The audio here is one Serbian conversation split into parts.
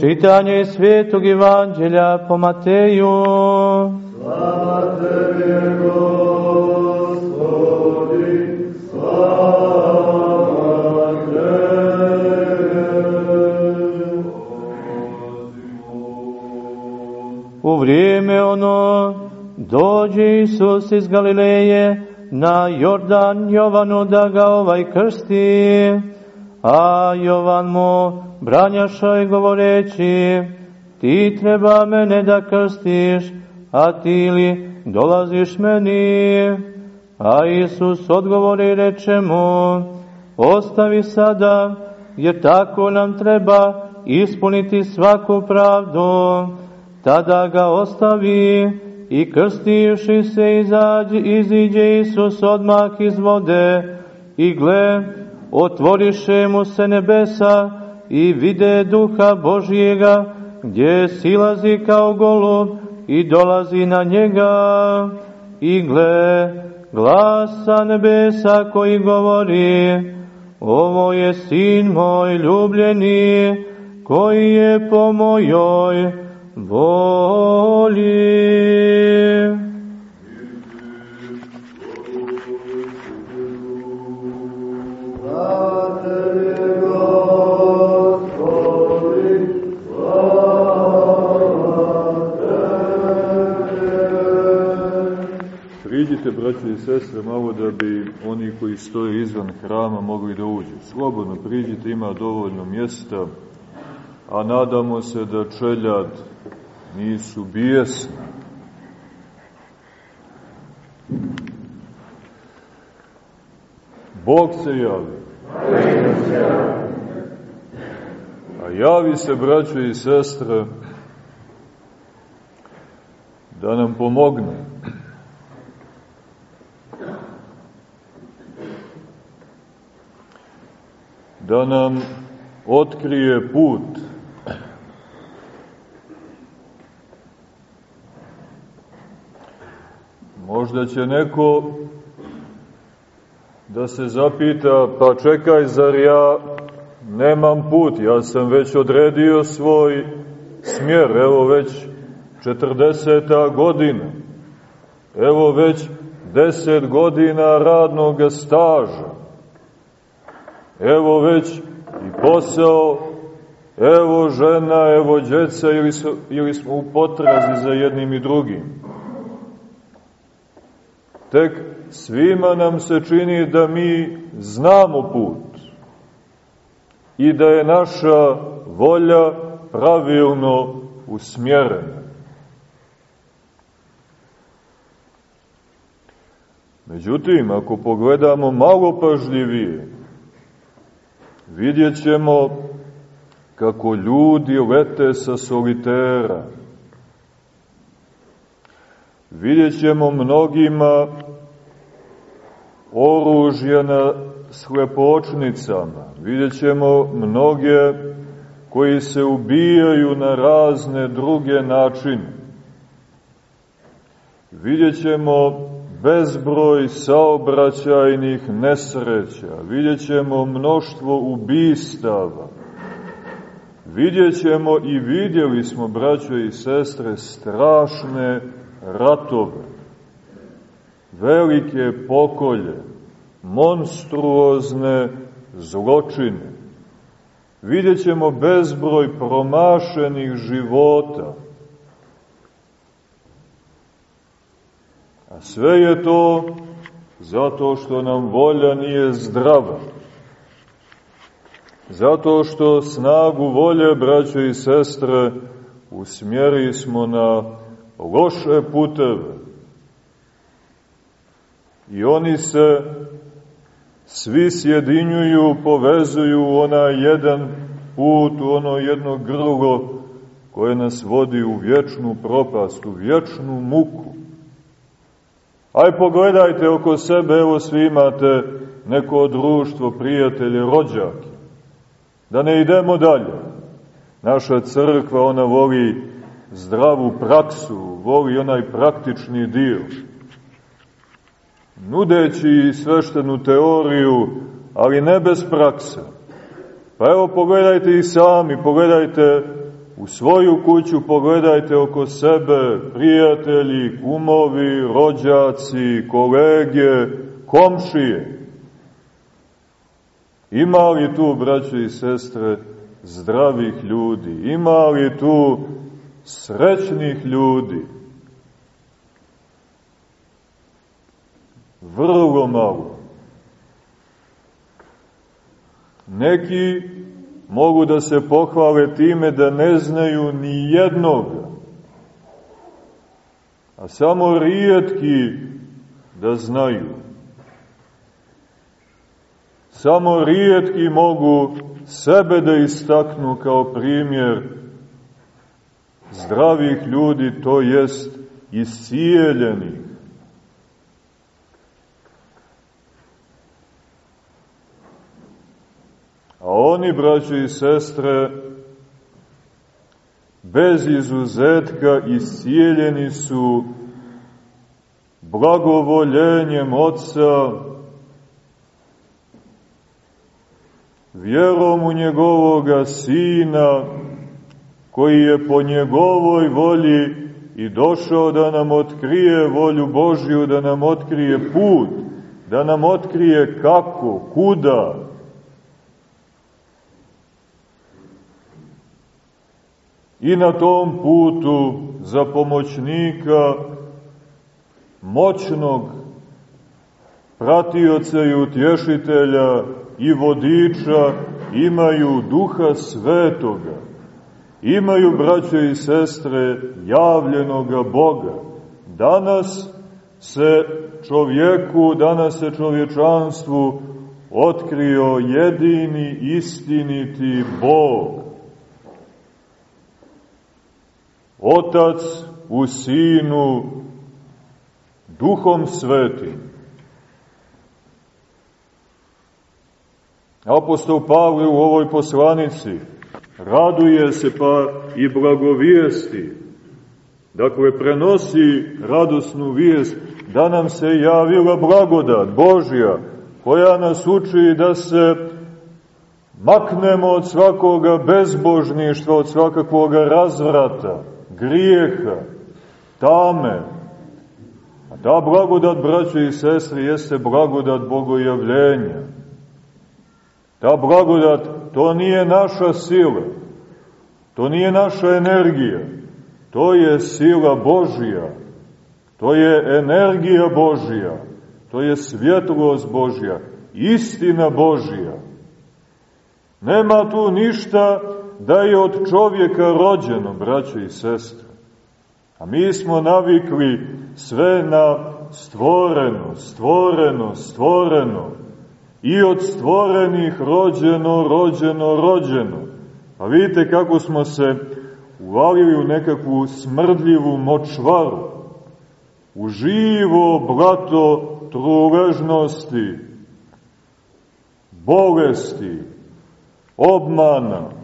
Čitanje iz Svetog Evanđelja po Mateju. Slava Tebi, Gospodi, slava Tebi. U vrijeme ono dođe Isus iz Galileje na Jordan Jovanu da ga ovaj krsti, a Jovan mu branjaša i govoreći, ti treba mene da krstiš, a ti li dolaziš meni? A Isus odgovori reče mu, ostavi sada, jer tako nam treba ispuniti svaku pravdu. Tada ga ostavi i krstivši se izađe, iziđe Isus odmah iz vode i gle, otvoriše mu se nebesa i vide duha Božijega gdje silazi kao golub i dolazi na njega i gle, glasa nebesa koji govori ovo je sin moj ljubljeni koji je po mojoj voli. Priđite, braće i sestre, malo da bi oni koji stoje izvan hrama mogli da uđu. Slobodno priđite, ima dovoljno mjesta, a nadamo se da čeljad nisu bijesni. Bog se javi. A javi se, braćo i sestre, da nam pomogne. Da nam otkrije put. Možda će neko da se zapita, pa čekaj, zar ja nemam put, ja sam već odredio svoj smjer, evo već 40. godina, evo već 10 godina radnog staža, evo već i posao, evo žena, evo djeca, ili, su, ili smo u potrazi za jednim i drugim. Tek svima nam se čini da mi znamo put i da je naša volja pravilno usmjerena. Međutim, ako pogledamo malo pažljivije, vidjet ćemo kako ljudi lete sa solitera. Vidjet ćemo mnogima oružje na slepočnicama. Vidjet ćemo mnoge koji se ubijaju na razne druge načine. Vidjet ćemo bezbroj saobraćajnih nesreća. Vidjet ćemo mnoštvo ubistava. Vidjet ćemo i vidjeli smo, braćo i sestre, strašne ratove velike pokolje, monstruozne zločine. Vidjet ćemo bezbroj promašenih života. A sve je to zato što nam volja nije zdrava. Zato što snagu volje, braćo i sestre, usmjeri smo na loše puteve I oni se svi sjedinjuju, povezuju u onaj jedan put, ono jedno grlo koje nas vodi u vječnu propast, u vječnu muku. Aj pogledajte oko sebe, evo svi imate neko društvo, prijatelje, rođake. Da ne idemo dalje. Naša crkva, ona voli zdravu praksu, voli onaj praktični dio nudeći sveštenu teoriju, ali ne bez prakse. Pa evo pogledajte i sami, pogledajte u svoju kuću, pogledajte oko sebe, prijatelji, kumovi, rođaci, kolege, komšije. Ima li tu, braće i sestre, zdravih ljudi? Ima li tu srećnih ljudi? Vrlo malo. Neki mogu da se pohvale time da ne znaju ni jednoga, a samo rijetki da znaju. Samo rijetki mogu sebe da istaknu kao primjer zdravih ljudi, to jest iscijeljenih. Oni, braći i sestre, bez izuzetka iscijeljeni su blagovoljenjem Otca, vjerom u njegovoga Sina, koji je po njegovoj volji i došao da nam otkrije volju Božju, da nam otkrije put, da nam otkrije kako, kuda, i na tom putu za pomoćnika moćnog pratioca i utješitelja i vodiča imaju duha svetoga, imaju braće i sestre javljenoga Boga. Danas se čovjeku, danas se čovječanstvu otkrio jedini istiniti Bog. Otac u Sinu, Duhom Svetim. Apostol Pavle u ovoj poslanici raduje se pa i blagovijesti. Dakle, prenosi radosnu vijest da nam se javila blagodat Božja, koja nas uči da se maknemo od svakoga bezbožništva, od svakakvoga razvrata, grijeha, tame. A ta blagodat, braće i sestre, jeste blagodat bogojavljenja. Ta blagodat, to nije naša sila, to nije naša energija, to je sila Božija, to je energija Božija, to je svjetlost Božja, istina Božija. Nema tu ništa da je od čovjeka rođeno, braćo i sestre. A mi smo navikli sve na stvoreno, stvoreno, stvoreno. I od stvorenih rođeno, rođeno, rođeno. A vidite kako smo se uvalili u nekakvu smrdljivu močvaru, u živo blato truležnosti, bolesti, obmana,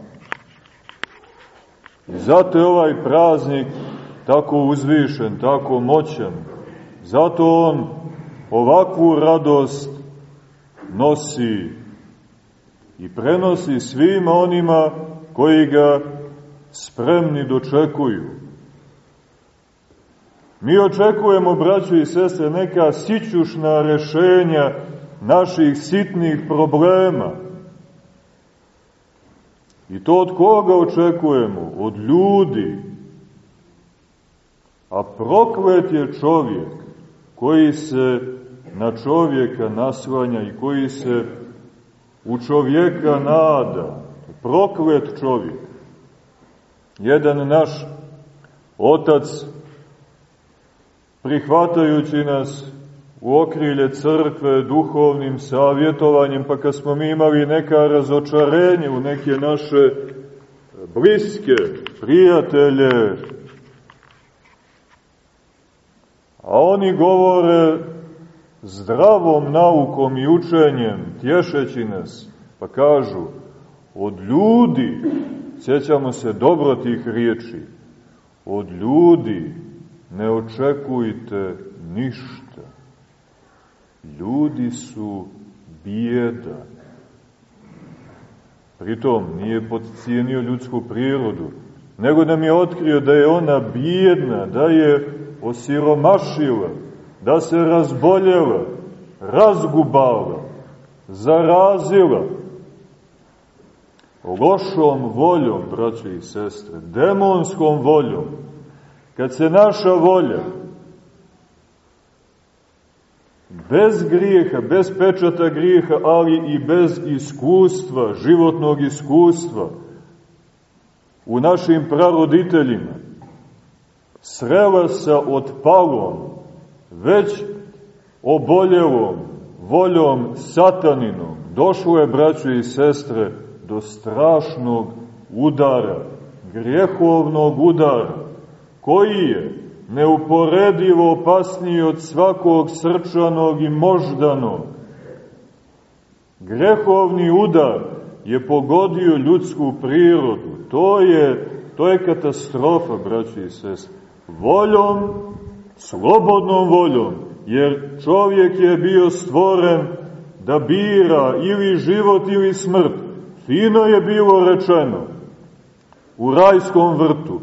I zato je ovaj praznik tako uzvišen, tako moćan. Zato on ovakvu radost nosi i prenosi svima onima koji ga spremni dočekuju. Mi očekujemo, braćo i sestre, neka sićušna rešenja naših sitnih problema, I to od koga očekujemo? Od ljudi. A proklet je čovjek koji se na čovjeka naslanja i koji se u čovjeka nada. Proklet čovjek. Jedan naš otac, prihvatajući nas u okrilje crkve duhovnim savjetovanjem, pa kad smo mi imali neka razočarenje u neke naše bliske prijatelje, a oni govore zdravom naukom i učenjem, tješeći nas, pa kažu, od ljudi, sjećamo se dobro tih riječi, od ljudi ne očekujte ništa ljudi su bijeda. Pritom nije podcijenio ljudsku prirodu, nego nam je otkrio da je ona bijedna, da je osiromašila, da se razboljela, razgubala, zarazila, lošom voljom, braće i sestre, demonskom voljom, kad se naša volja bez grijeha, bez pečata grijeha, ali i bez iskustva, životnog iskustva, u našim praroditeljima, srela sa otpalom, već oboljelom, voljom sataninom, došlo je, braćo i sestre, do strašnog udara, grehovnog udara, koji je neuporedivo opasniji od svakog srčanog i moždanog. Grehovni udar je pogodio ljudsku prirodu. To je, to je katastrofa, braći i sest. Voljom, slobodnom voljom, jer čovjek je bio stvoren da bira ili život ili smrt. Fino je bilo rečeno u rajskom vrtu.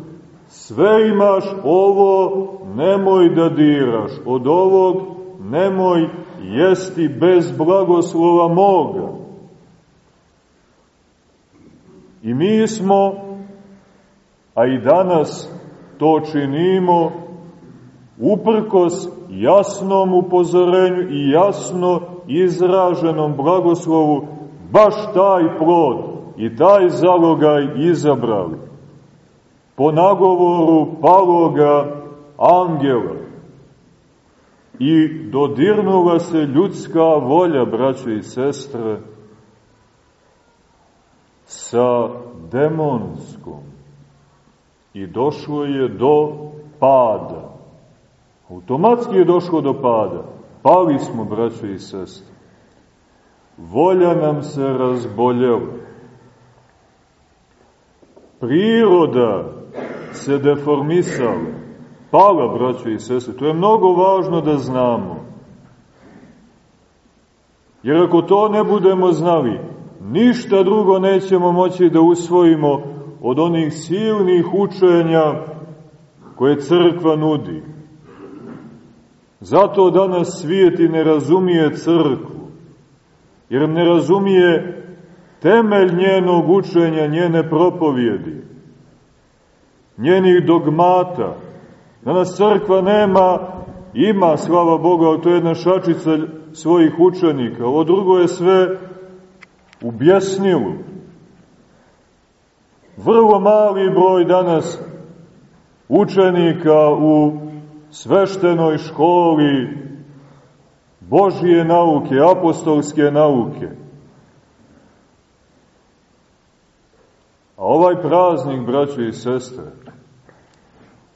Sve imaš, ovo nemoj da diraš, od ovog nemoj jesti bez blagoslova moga. I mi smo, a i danas to činimo, uprkos jasnom upozorenju i jasno izraženom blagoslovu, baš taj plod i taj zalogaj izabrali. Po nagovoru paloga angela. I dodirnula se ljudska volja, braćo i sestre, sa demonskom. I došlo je do pada. Automatski je došlo do pada. Pali smo, braćo i sestre. Volja nam se razboljela. Priroda se deformisala. Pala, braćo i sestre. To je mnogo važno da znamo. Jer ako to ne budemo znali, ništa drugo nećemo moći da usvojimo od onih silnih učenja koje crkva nudi. Zato danas svijet i ne razumije crkvu, jer ne razumije temelj njenog učenja, njene propovjedi, njenih dogmata. Danas crkva nema, ima, slava Boga, ali to je jedna šačica svojih učenika. Ovo drugo je sve u bjesnilu. Vrlo mali broj danas učenika u sveštenoj školi Božije nauke, apostolske nauke. A ovaj praznik, braćo i sestre,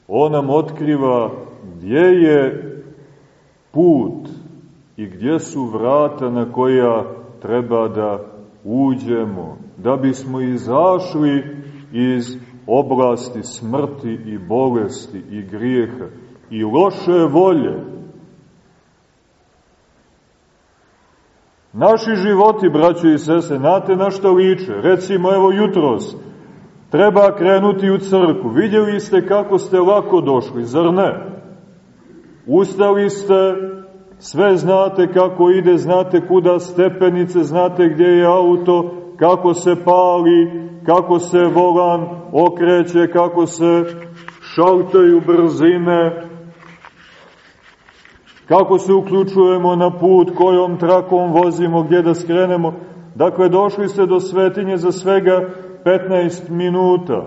on nam otkriva gdje je put i gdje su vrata na koja treba da uđemo, da bismo izašli iz oblasti smrti i bolesti i grijeha i loše volje. Naši životi, braćo i sese, znate na što liče? Recimo, evo jutros, treba krenuti u crku. Vidjeli ste kako ste lako došli, zar ne? Ustali ste, sve znate kako ide, znate kuda stepenice, znate gdje je auto, kako se pali, kako se volan okreće, kako se šaltaju brzine, kako se uključujemo na put, kojom trakom vozimo, gdje da skrenemo. Dakle, došli ste do svetinje za svega 15 minuta.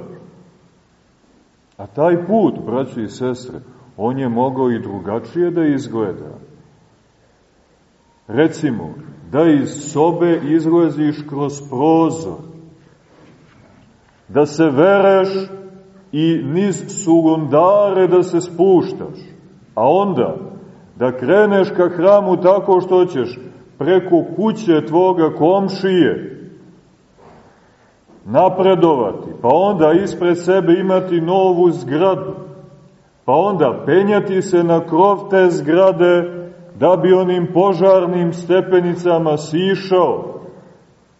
A taj put, braći i sestre, on je mogao i drugačije da izgleda. Recimo, da iz sobe izlaziš kroz prozor, da se vereš i niz sugondare da se spuštaš, a onda da kreneš ka hramu tako što ćeš preko kuće tvoga komšije napredovati, pa onda ispred sebe imati novu zgradu, pa onda penjati se na krov te zgrade da bi onim požarnim stepenicama sišao,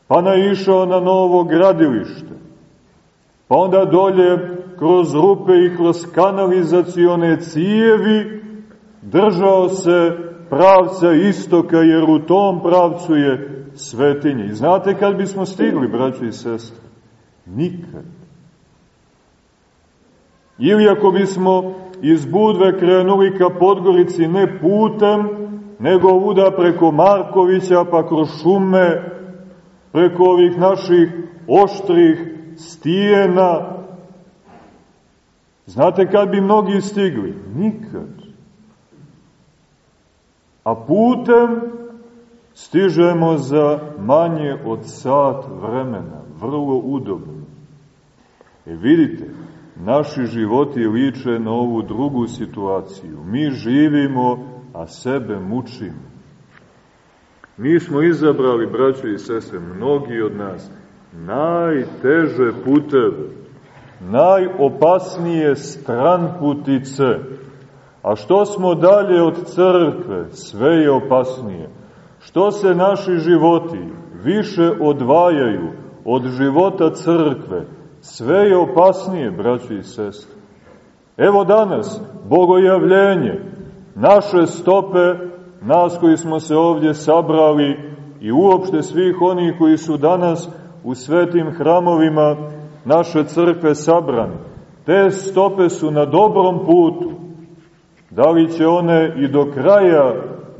pa naišao na novo gradilište, pa onda dolje kroz rupe i kroz kanalizacione cijevi, držao se pravca istoka, jer u tom pravcu je svetinje. I znate kad bismo stigli, braći i sestre? Nikad. Ili ako bismo iz Budve krenuli ka Podgorici ne putem, nego ovuda preko Markovića, pa kroz šume, preko ovih naših oštrih stijena. Znate kad bi mnogi stigli? Nikad. A putem stižemo za manje od sat vremena, vrlo udobno. E vidite, naši životi liče na ovu drugu situaciju. Mi živimo, a sebe mučimo. Mi smo izabrali, braćo i sestre, mnogi od nas, najteže puteve, najopasnije stranputice. A što smo dalje od crkve, sve je opasnije. Što se naši životi više odvajaju od života crkve, sve je opasnije, braći i sestre. Evo danas, bogojavljenje, naše stope, nas koji smo se ovdje sabrali i uopšte svih onih koji su danas u svetim hramovima naše crkve sabrani. Te stope su na dobrom putu. Da li će one i do kraja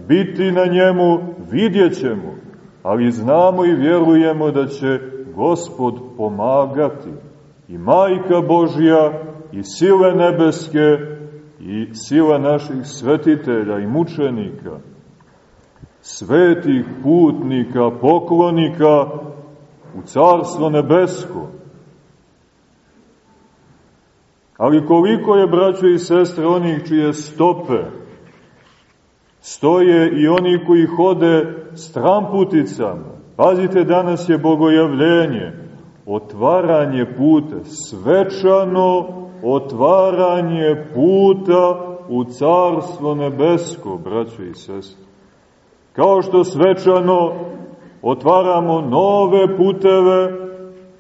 biti na njemu, vidjet ćemo. Ali znamo i vjerujemo da će Gospod pomagati. I Majka Božja, i sile nebeske, i sila naših svetitelja i mučenika, svetih putnika, poklonika, u carstvo nebesko. Ali koliko je, braćo i sestre, onih čije stope stoje i oni koji hode stramputicama. Pazite, danas je bogojavljenje, otvaranje puta, svečano otvaranje puta u carstvo nebesko, braćo i sestre. Kao što svečano otvaramo nove puteve,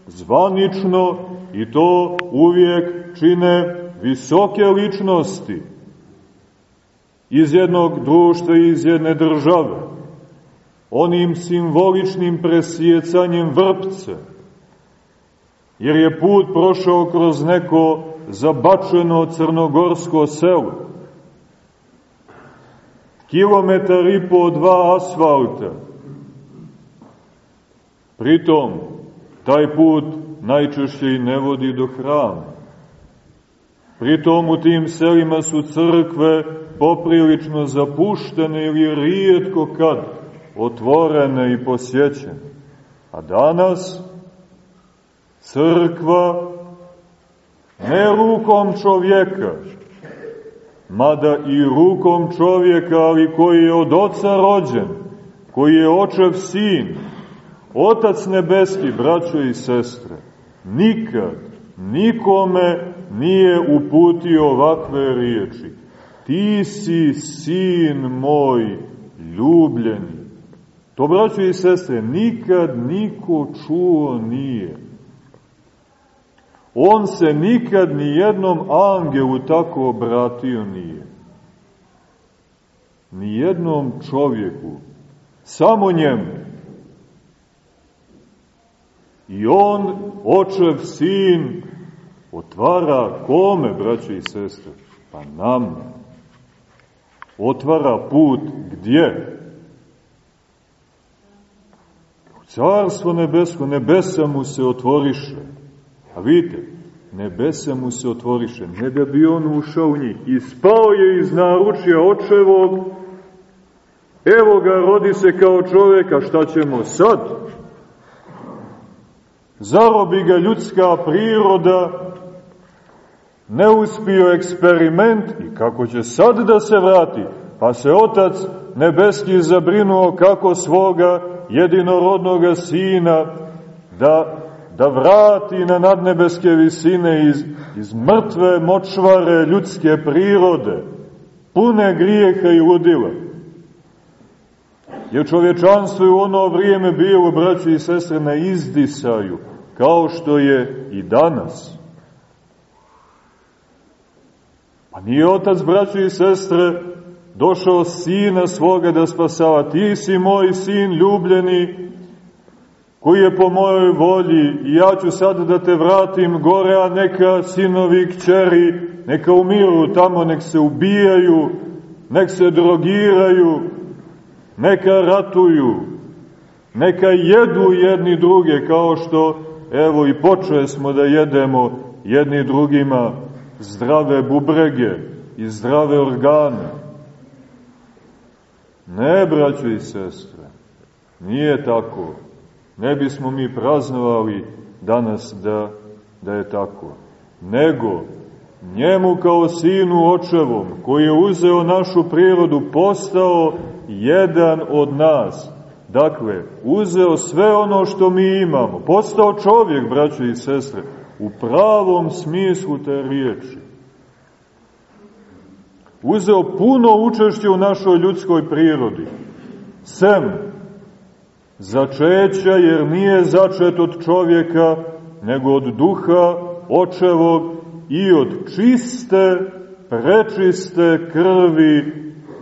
zvanično, i to uvijek čine visoke ličnosti iz jednog društva i iz jedne države, onim simboličnim presjecanjem vrpce, jer je put prošao kroz neko zabačeno crnogorsko selo. Kilometar i po dva asfalta, Pritom, taj put najčešće i ne vodi do hrama. Pritom u tim selima su crkve poprilično zapuštene ili rijetko kad otvorene i posjećene. A danas crkva ne rukom čovjeka, mada i rukom čovjeka, ali koji je od oca rođen, koji je očev sin, Otac nebeski, braćo i sestre, nikad nikome nije uputio ovakve riječi. Ti si sin moj ljubljeni. To, braćo i sestre, nikad niko čuo nije. On se nikad ni jednom angelu tako obratio nije. Ni jednom čovjeku, samo njemu. I on, očev sin, otvara kome, braće i sestre? Pa nam. Otvara put gdje? U carstvo nebesko, nebesa mu se otvoriše. A vidite, nebesa mu se otvoriše, ne da bi on ušao u njih. I spao je iz naručja očevog, evo ga, rodi se kao čoveka, šta ćemo sad? zarobi ga ljudska priroda, neuspio eksperiment i kako će sad da se vrati, pa se otac nebeski zabrinuo kako svoga jedinorodnoga sina da, da vrati na nadnebeske visine iz, iz mrtve močvare ljudske prirode, pune grijeha i ludila. Jer čovječanstvo je u ono vrijeme bilo, braći i sestre, na izdisaju, kao što je i danas. Pa nije otac, braći i sestre, došao sina svoga da spasava. Ti si moj sin ljubljeni, koji je po mojoj volji i ja ću sad da te vratim gore, a neka sinovi kćeri, neka umiru tamo, nek se ubijaju, nek se drogiraju, neka ratuju, neka jedu jedni druge, kao što, evo, i počeli smo da jedemo jedni drugima zdrave bubrege i zdrave organe. Ne, braćo i sestre, nije tako. Ne bismo mi praznovali danas da, da je tako. Nego, njemu kao sinu očevom, koji je uzeo našu prirodu, postao jedan od nas. Dakle, uzeo sve ono što mi imamo, postao čovjek, braćo i sestre, u pravom smislu te riječi. Uzeo puno učešće u našoj ljudskoj prirodi. Sem začeća, jer nije začet od čovjeka, nego od duha očevog i od čiste, prečiste krvi,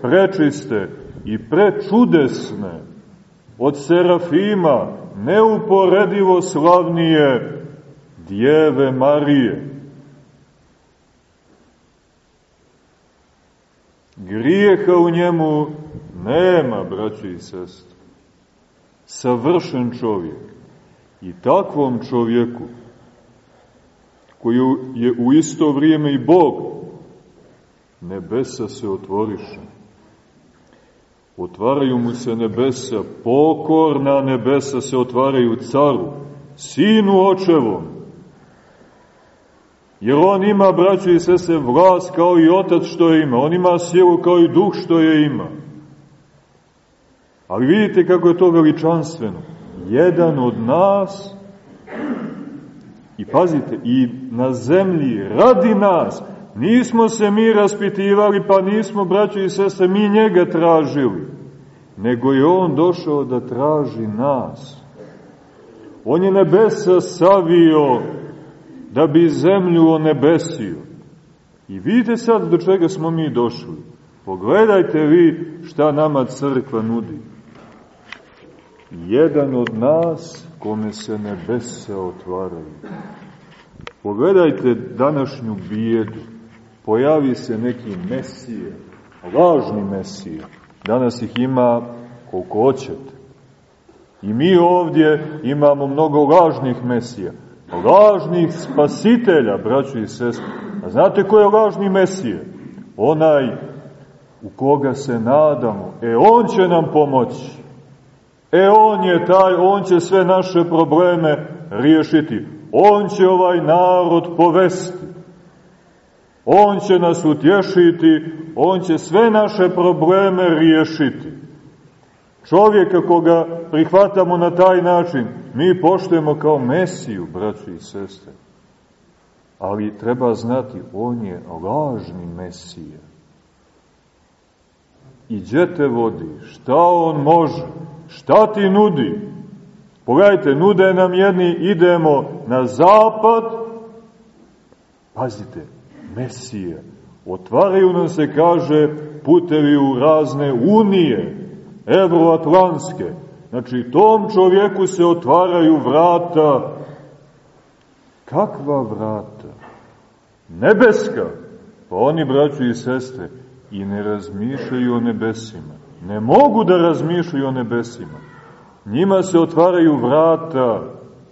prečiste i prečudesne, od Serafima, neuporedivo slavnije Djeve Marije. Grijeha u njemu nema, braći i sestri. Savršen čovjek. I takvom čovjeku, koji je u isto vrijeme i Bog, nebesa se otvoriše. Otvaraju mu se nebesa, pokorna nebesa se otvaraju caru, sinu očevom, Jer on ima, braćo i sese, vlast kao i otac što je ima. On ima silu kao i duh što je ima. Ali vidite kako je to veličanstveno. Jedan od nas, i pazite, i na zemlji, radi nas, nismo se mi raspitivali, pa nismo, braćo i sese, mi njega tražili, nego je on došao da traži nas. On je nebesa savio da bi zemlju onebesio. I vidite sad do čega smo mi došli. Pogledajte vi šta nama crkva nudi. Jedan od nas kome se nebesa otvaraju. Pogledajte današnju bijedu. Pojavi se neki mesije, lažni mesije. Danas ih ima koliko hoćete. I mi ovdje imamo mnogo lažnih mesija lažnih spasitelja, braćo i sestre. A znate ko je lažni Mesije? Onaj u koga se nadamo. E, on će nam pomoći. E, on je taj, on će sve naše probleme riješiti. On će ovaj narod povesti. On će nas utješiti, on će sve naše probleme riješiti. Čovjeka koga prihvatamo na taj način, mi poštujemo kao Mesiju, braći i sestre. Ali treba znati, on je lažni Mesija. I gdje te vodi? Šta on može? Šta ti nudi? Pogledajte, nude nam jedni, idemo na zapad, pazite, Mesije. Otvaraju nam se, kaže, putevi u razne unije, evroatlantske. Znači, tom čovjeku se otvaraju vrata. Kakva vrata? Nebeska. Pa oni, braći i sestre, i ne razmišljaju o nebesima. Ne mogu da razmišljaju o nebesima. Njima se otvaraju vrata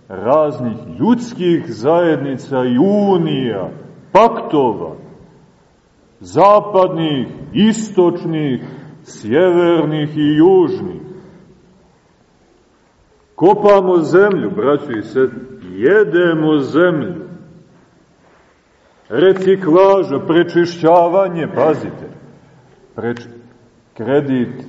raznih ljudskih zajednica i unija, paktova, zapadnih, istočnih, sjevernih i južnih. Kopamo zemlju, braćo i sed, jedemo zemlju. Reciklaža, prečišćavanje, pazite, preč, kredit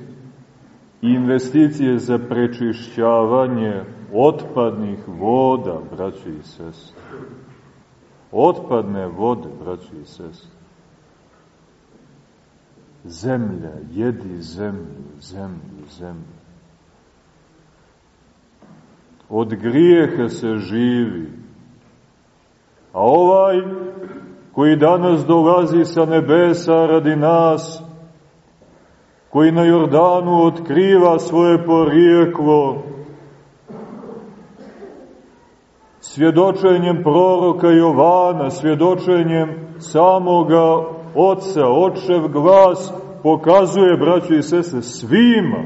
investicije za prečišćavanje otpadnih voda, braćo i sestre. Otpadne vode, braćo i sestre. Zemlja, jedi zemlju, zemlju, zemlju. Od grijeha se živi. A ovaj koji danas dolazi sa nebesa radi nas, koji na Jordanu otkriva svoje porijeklo, svjedočenjem proroka Jovana, svjedočenjem samoga Otca, Otčev glas pokazuje, braćo i sese, svima.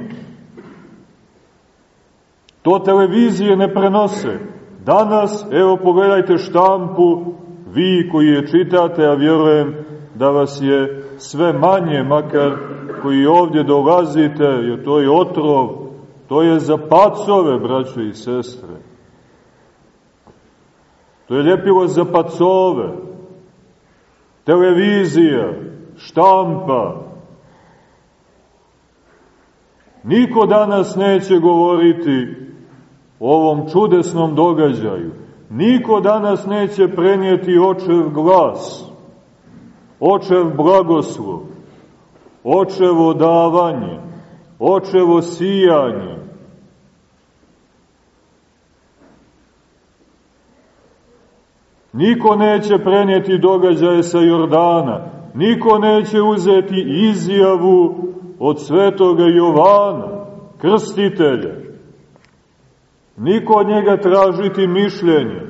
To televizije ne prenose. Danas, evo pogledajte štampu, vi koji je čitate, a vjerujem da vas je sve manje, makar koji ovdje dolazite, jer to je otrov, to je za pacove, braćo i sestre. To je ljepilo za pacove, televizija, štampa. Niko danas neće govoriti o ovom čudesnom događaju. Niko danas neće prenijeti očev glas, očev blagoslov, očevo davanje, očevo sijanje. Niko neće prenijeti događaje sa Jordana, niko neće uzeti izjavu od svetoga Jovana, krstitelja. Niko od njega tražiti mišljenje.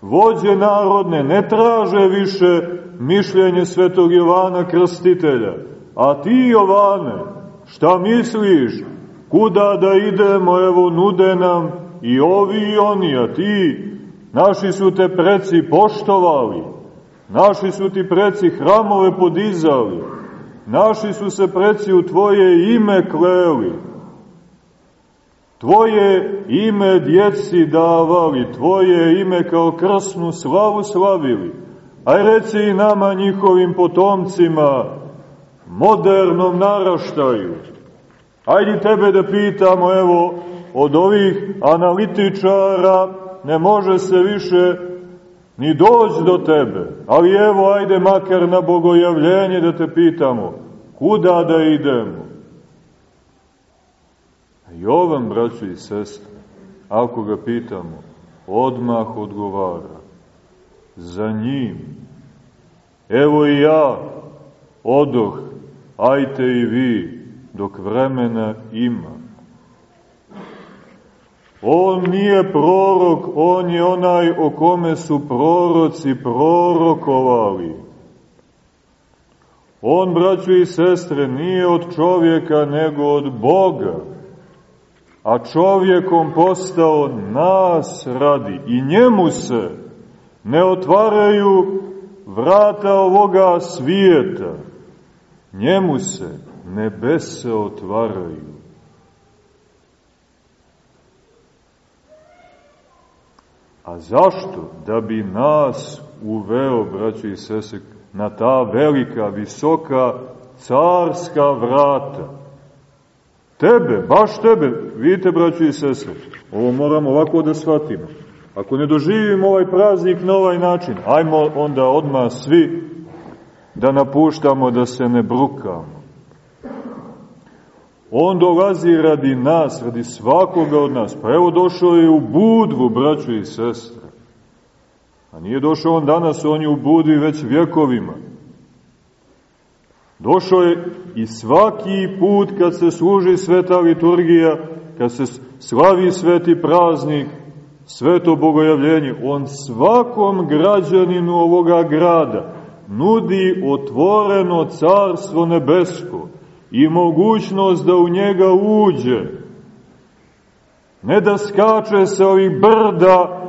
Vođe narodne ne traže više mišljenje svetog Jovana krstitelja. A ti Jovane, šta misliš? Kuda da idemo? Evo nude nam i ovi i oni, a ti, naši su te preci poštovali, naši su ti preci hramove podizali, naši su se preci u tvoje ime kleli, Tvoje ime djeci davali, Tvoje ime kao krsnu slavu slavili. Aj reci i nama njihovim potomcima, modernom naraštaju. Ajde tebe da pitamo, evo, od ovih analitičara ne može se više ni doći do tebe. Ali evo, ajde makar na bogojavljenje da te pitamo, kuda da idemo? Jovan, braćo i sestre, ako ga pitamo, odmah odgovara. Za njim. Evo i ja odoh, ajte i vi, dok vremena ima. On nije prorok, on je onaj o kome su proroci prorokovali. On, braćo i sestre, nije od čovjeka, nego od Boga a čovjekom postao nas radi i njemu se ne otvaraju vrata ovoga svijeta, njemu se nebese otvaraju. A zašto? Da bi nas uveo, braći i sesek, na ta velika, visoka, carska vrata Tebe, baš tebe, vidite, braći i sestre, ovo moramo ovako da shvatimo. Ako ne doživimo ovaj praznik na ovaj način, ajmo onda odmah svi da napuštamo, da se ne brukamo. On dolazi radi nas, radi svakoga od nas. Pa evo došao je u Budvu, braćo i sestre. A nije došao on danas, on je u Budvi već vjekovima. Došao je i svaki put kad se služi sveta liturgija, kad se slavi sveti praznik, sveto bogojavljenje, on svakom građaninu ovoga grada nudi otvoreno carstvo nebesko i mogućnost da u njega uđe. Ne da skače se ovih brda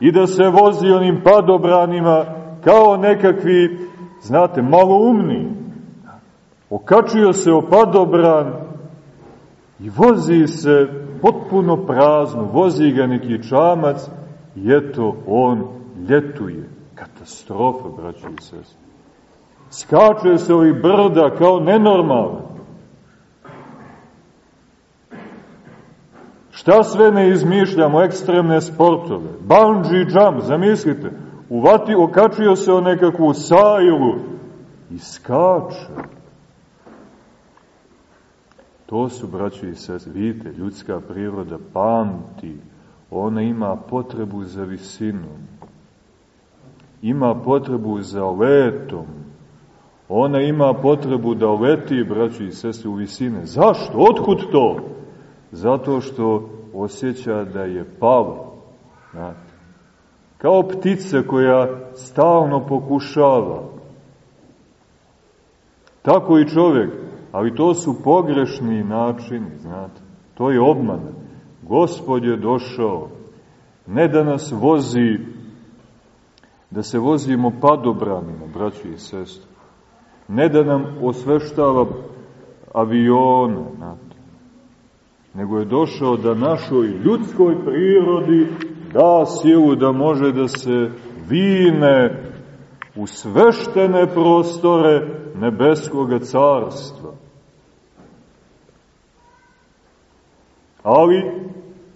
i da se vozi onim padobranima kao nekakvi, znate, malo umni, Okačio se opadobran i vozi se potpuno prazno, vozi ga neki čamac i eto on ljetuje. Katastrofa, braći i sest. Skače se ovih brda kao nenormalno. Šta sve ne izmišljamo, ekstremne sportove, bungee jump, zamislite, uvati, okačio se o nekakvu sajlu i skače. To su, braći i sest, vidite, ljudska priroda pamti, ona ima potrebu za visinom. ima potrebu za letom. Ona ima potrebu da leti, braći i sestri, u visine. Zašto? Otkud to? Zato što osjeća da je palo. Znate. Kao ptica koja stalno pokušava. Tako i čovjek, ali to su pogrešni načini, znate. To je obmana. Gospod je došao ne da nas vozi, da se vozimo padobranima, braći i sestri, ne da nam osveštava avione, znate, nego je došao da našoj ljudskoj prirodi da silu da može da se vine u sveštene prostore nebeskoga carstva. Ali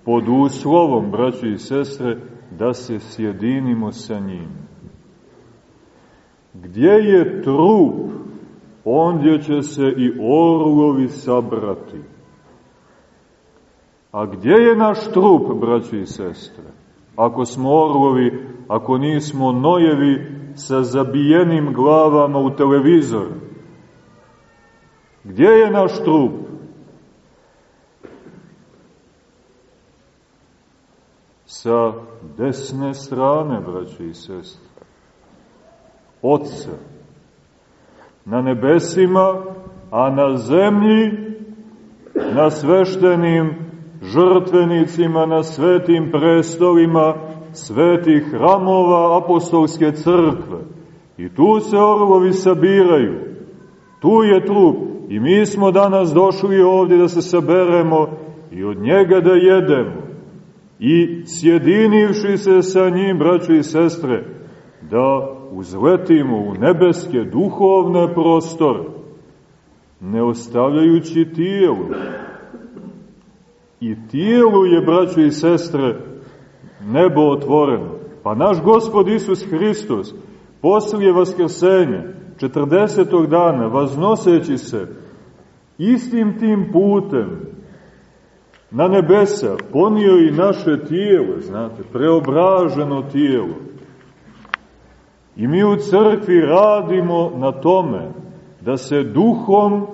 pod uslovom, braći i sestre, da se sjedinimo sa njim. Gdje je trup, ondje će se i orlovi sabrati. A gdje je naš trup, braći i sestre? Ako smo orlovi, ako nismo nojevi sa zabijenim glavama u televizor. Gdje je naš trup? Sa desne strane, braći i sestre. Otca. Na nebesima, a na zemlji, na sveštenim žrtvenicima, na svetim prestolima, svetih hramova apostolske crkve. I tu se orlovi sabiraju. Tu je trup. I mi smo danas došli ovdje da se saberemo i od njega da jedemo. I sjedinivši se sa njim, braćo i sestre, da uzletimo u nebeske duhovne prostore, ne ostavljajući tijelu. I tijelu je, braćo i sestre, nebo otvoreno. Pa naš gospod Isus Hristos, poslije vaskrsenja, 40. dana, vaznoseći se istim tim putem na nebesa, ponio i naše tijelo, znate, preobraženo tijelo. I mi u crkvi radimo na tome da se duhom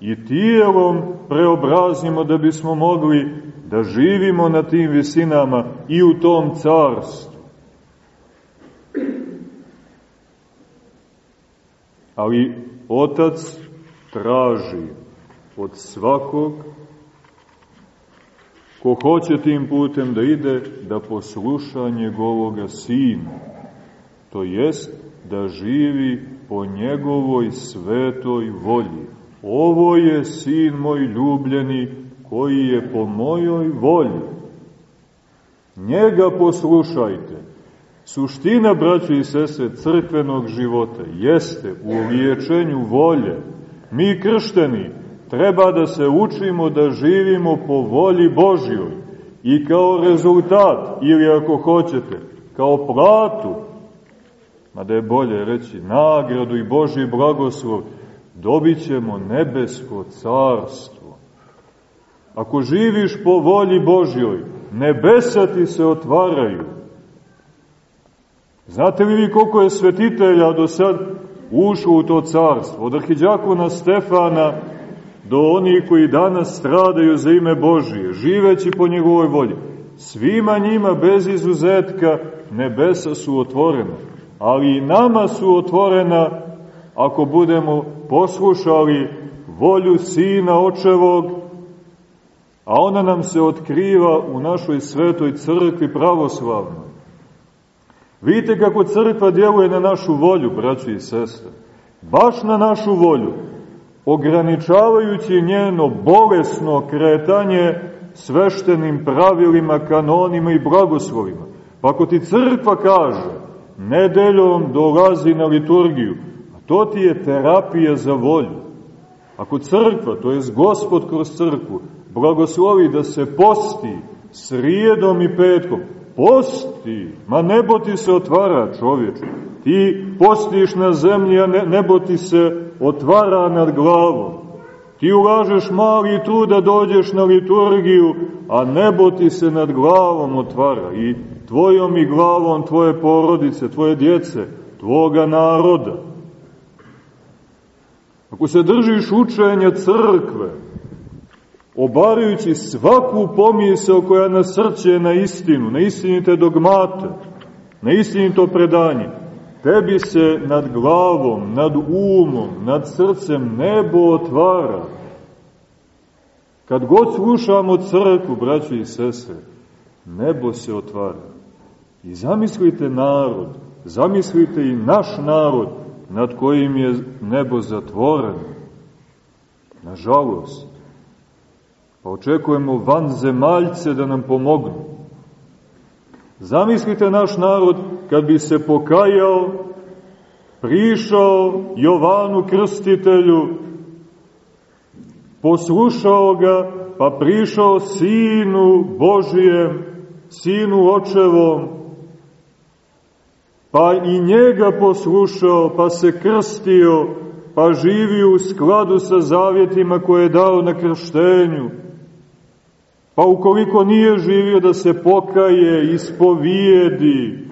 i tijelom preobrazimo da bismo mogli da živimo na tim visinama i u tom carstvu. Ali Otac traži od svakog ko hoće tim putem da ide, da posluša njegovoga Sina, to jest da živi po njegovoj svetoj volji. Ovo je Sin moj ljubljeni, koji je po mojoj volji. Njega poslušajte. Suština, braće i sese, crkvenog života jeste u liječenju volje. Mi kršteni treba da se učimo da živimo po volji Božjoj i kao rezultat, ili ako hoćete, kao platu, mada je bolje reći nagradu i Božji blagoslov, dobit ćemo nebesko carstvo. Ako živiš po volji Božjoj, nebesa ti se otvaraju. Znate li vi koliko je svetitelja do sad ušlo u to carstvo? Od arhiđakona Stefana do onih koji danas stradaju za ime Božije, živeći po njegovoj volji. Svima njima bez izuzetka nebesa su otvorena, ali nama su otvorena ako budemo poslušali volju Sina Očevog a ona nam se otkriva u našoj svetoj crkvi pravoslavnoj. Vidite kako crkva djeluje na našu volju, braći i sestre. Baš na našu volju, ograničavajući njeno bolesno kretanje sveštenim pravilima, kanonima i blagoslovima. Pa ako ti crkva kaže, nedeljom dolazi na liturgiju, a to ti je terapija za volju. Ako crkva, to je gospod kroz crkvu, blagoslovi da se posti srijedom i petkom. Posti, ma nebo ti se otvara čovječe. Ti postiš na zemlji, a ne, nebo ti se otvara nad glavom. Ti ulažeš mali trud da dođeš na liturgiju, a nebo ti se nad glavom otvara. I tvojom i glavom tvoje porodice, tvoje djece, tvoga naroda. Ako se držiš učenja crkve, obarajući svaku pomisao koja nasrće na istinu, na istinite dogmate, na istinito predanje, tebi se nad glavom, nad umom, nad srcem nebo otvara. Kad god slušamo crkvu, braći i sestre, nebo se otvara. I zamislite narod, zamislite i naš narod nad kojim je nebo zatvoreno. Nažalost, pa očekujemo van zemaljce da nam pomognu. Zamislite naš narod kad bi se pokajao, prišao Jovanu Krstitelju, poslušao ga, pa prišao Sinu Božijem, Sinu Očevom, pa i njega poslušao, pa se krstio, pa živi u skladu sa zavjetima koje je dao na krštenju, pa ukoliko nije živio da se pokaje, ispovijedi,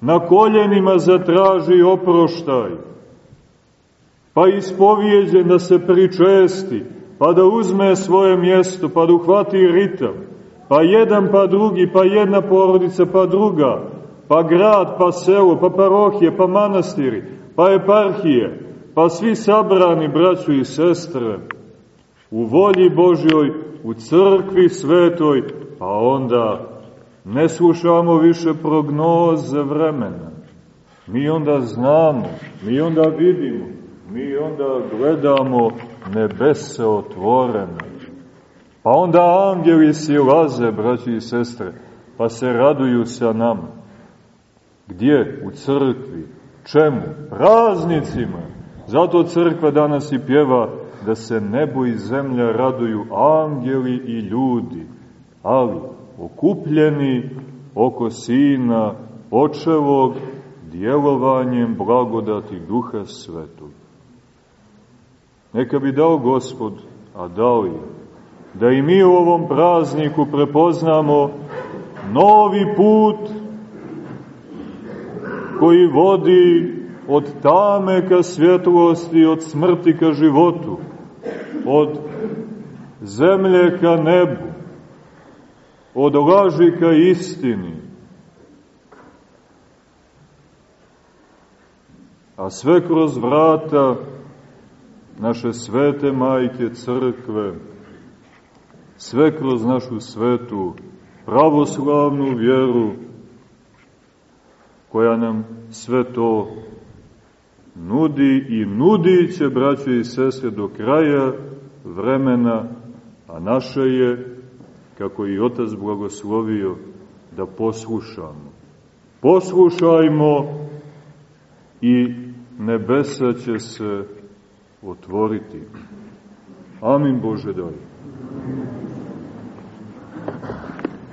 na koljenima zatraži oproštaj, pa ispovijeđen da se pričesti, pa da uzme svoje mjesto, pa da uhvati ritam, pa jedan pa drugi, pa jedna porodica, pa druga, pa grad, pa selo, pa parohije, pa manastiri, pa eparhije, pa svi sabrani, braću i sestre, u volji Božjoj, u crkvi svetoj, pa onda ne slušamo više prognoze vremena. Mi onda znamo, mi onda vidimo, mi onda gledamo nebese otvorene. Pa onda angeli silaze, braći i sestre, pa se raduju sa nama. Gdje? U crkvi. Čemu? Praznicima. Zato crkva danas i pjeva da se nebo i zemlja raduju angeli i ljudi, ali okupljeni oko Sina očevog djelovanjem blagodati Duha Svetog. Neka bi dao Gospod, a dao je, da i mi u ovom prazniku prepoznamo novi put koji vodi od tame ka svjetlosti, od smrti ka životu, od zemlje ka nebu, od laži ka istini. A sve kroz vrata naše svete majke crkve, sve kroz našu svetu pravoslavnu vjeru, koja nam sve to nudi i nudi će, braće i sestre, do kraja vremena, a naše je, kako i Otac blagoslovio, da poslušamo. Poslušajmo i nebesa će se otvoriti. Amin Bože daj.